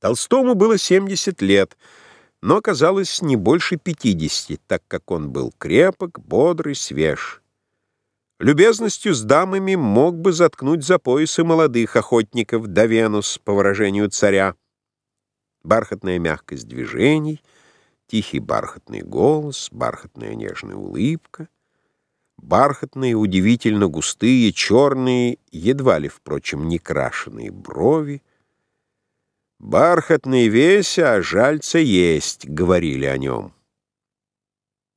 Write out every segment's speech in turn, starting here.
Толстому было 70 лет, но казалось не больше 50, так как он был крепок, бодрый, свеж. Любезностью с дамами мог бы заткнуть за поясы молодых охотников до Венус, по выражению царя. Бархатная мягкость движений, тихий бархатный голос, бархатная нежная улыбка, бархатные, удивительно густые, черные, едва ли, впрочем, не крашеные брови, «Бархатный весь, а жальца есть», — говорили о нем.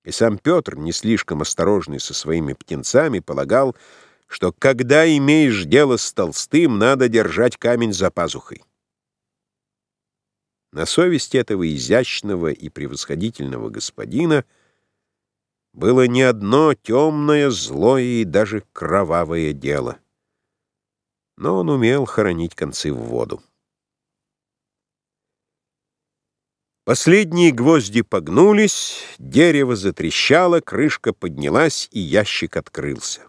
И сам Петр, не слишком осторожный со своими птенцами, полагал, что когда имеешь дело с толстым, надо держать камень за пазухой. На совести этого изящного и превосходительного господина было не одно темное, злое и даже кровавое дело. Но он умел хоронить концы в воду. Последние гвозди погнулись, дерево затрещало, крышка поднялась, и ящик открылся.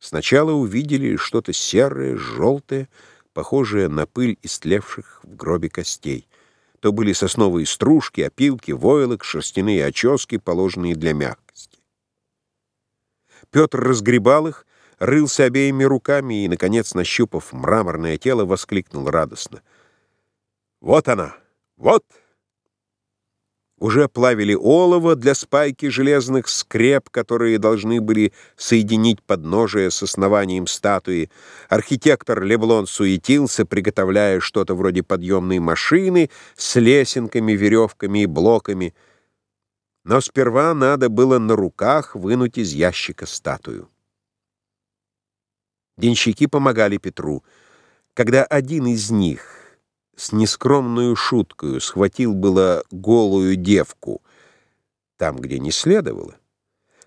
Сначала увидели что-то серое, желтое, похожее на пыль истлевших в гробе костей. То были сосновые стружки, опилки, войлок, шерстяные очески, положенные для мягкости. Петр разгребал их, рылся обеими руками и, наконец, нащупав мраморное тело, воскликнул радостно. «Вот она!» Вот! Уже плавили олово для спайки железных скреп, которые должны были соединить подножие с основанием статуи. Архитектор Леблон суетился, приготовляя что-то вроде подъемной машины с лесенками, веревками и блоками. Но сперва надо было на руках вынуть из ящика статую. Денщики помогали Петру. Когда один из них с нескромную шуткою схватил было голую девку там, где не следовало,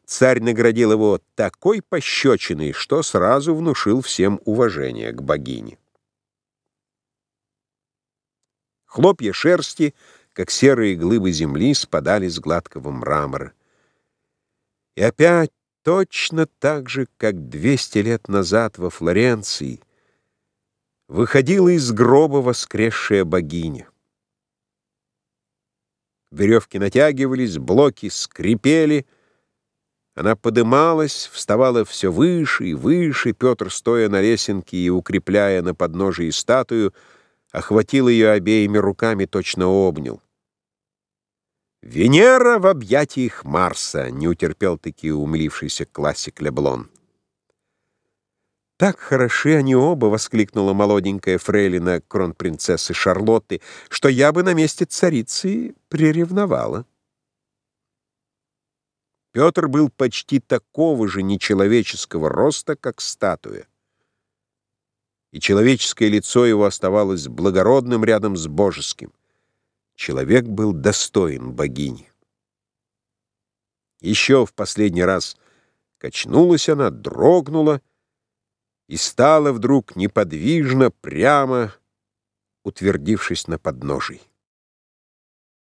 царь наградил его такой пощечиной, что сразу внушил всем уважение к богине. Хлопья шерсти, как серые глыбы земли, спадали с гладкого мрамора. И опять точно так же, как двести лет назад во Флоренции — выходила из гроба воскресшая богиня. Веревки натягивались, блоки скрипели, она подымалась, вставала все выше и выше, Петр, стоя на лесенке и укрепляя на подножии статую, охватил ее обеими руками, точно обнял. «Венера в объятиях Марса!» — не утерпел таки умилившийся классик Леблон. «Так хороши они оба!» — воскликнула молоденькая фрейлина кронпринцессы Шарлотты, «что я бы на месте царицы приревновала». Петр был почти такого же нечеловеческого роста, как статуя. И человеческое лицо его оставалось благородным рядом с божеским. Человек был достоин богини. Еще в последний раз качнулась она, дрогнула, и стала вдруг неподвижно, прямо, утвердившись на подножии.